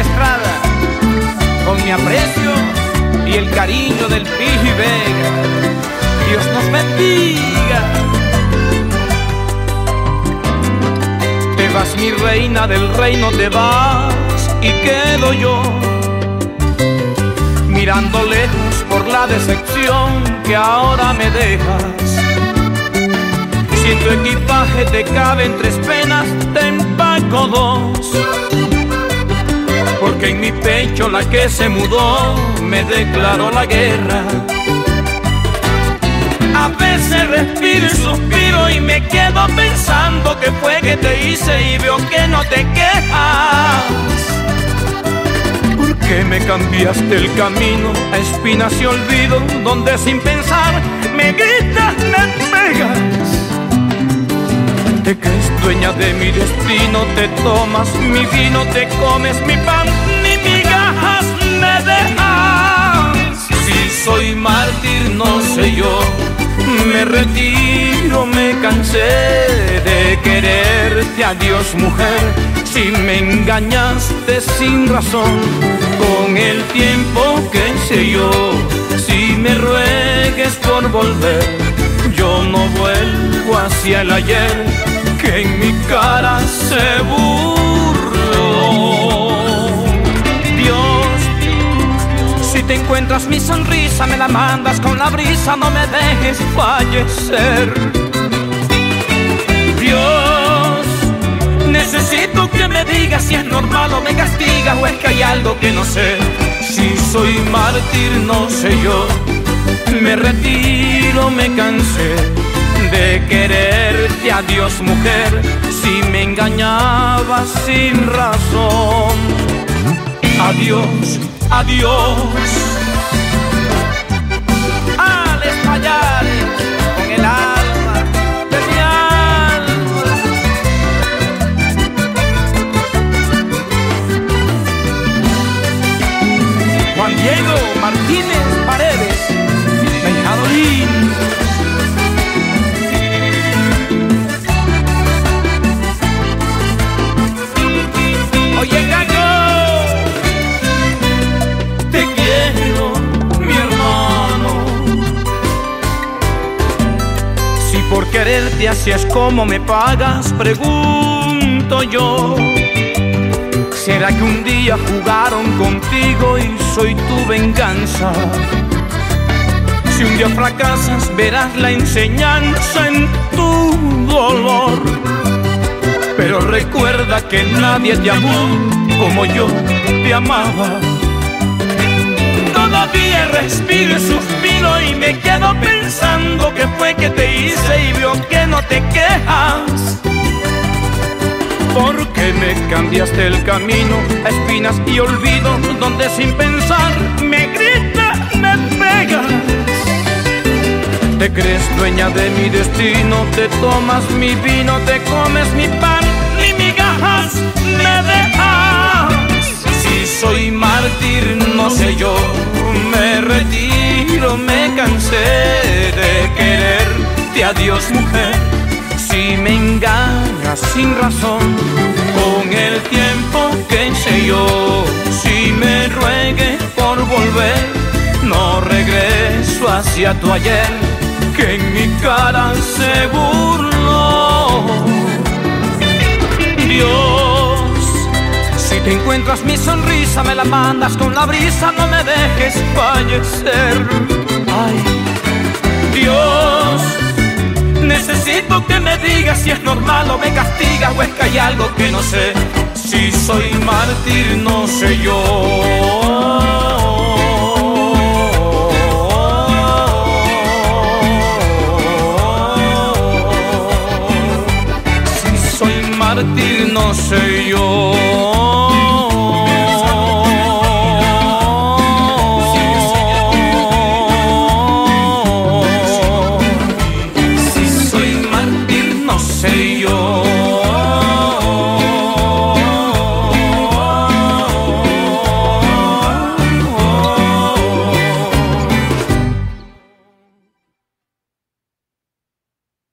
Estrada, con mi aprecio y el cariño del Pijo y Vega. Dios nos bendiga. Te vas mi reina, del reino te vas y quedo yo. Mirando lejos por la decepción que ahora me dejas. Si en tu equipaje te caben tres penas, te empaco dos mi pecho la que se mudó me declaró la guerra. A veces respiro y suspiro y me quedo pensando que fue que te hice y veo que no te quejas. ¿Por qué me cambiaste el camino a espinas y olvido donde sin pensar me gritas, me pegas? Te crees dueña de mi destino, te tomas mi vino, te comes mi pan, Si soy mártir, no sé yo, me retiro, me cansé de quererte. Adiós, mujer, si me engañaste sin razón, con el tiempo que sé yo, si me ruegues por volver, yo no vuelvo hacia el ayer que en mi cara se burló. Te encuentras mi sonrisa, me la mandas con la brisa, no me dejes fallecer. Dios, necesito que me digas si es normal o me castigas o es que hay algo que no sé. Si soy mártir, no sé yo. Me retiro, me cansé de quererte, adiós mujer, si me engañabas sin razón. Adiós, adiós. Quererte así es como me pagas, pregunto yo. ¿Será que un día jugaron contigo y soy tu venganza? Si un día fracasas, verás la enseñanza en tu dolor pero recuerda que nadie te amó como yo te amaba. Todavía respiro y suspiro y me quedo pensando que fue que te hice y veo que no te quejas. Porque me cambiaste el camino a espinas y olvido donde sin pensar me grita, me pegas. Te crees dueña de mi destino, te tomas mi vino, te comes mi pan, ni migajas quererte. Adiós, mujer, si me engañas sin razón, con el tiempo que sé yo, si me ruegue por volver, no regreso hacia tu ayer que en mi cara se burló. Dios, si te encuentras mi sonrisa, me la mandas con la brisa, no me dejes fallecer. Ay, necesito que me digas si es normal o me castiga o es que hay algo que no sé. Si soy mártir, no sé yo. no sé yo.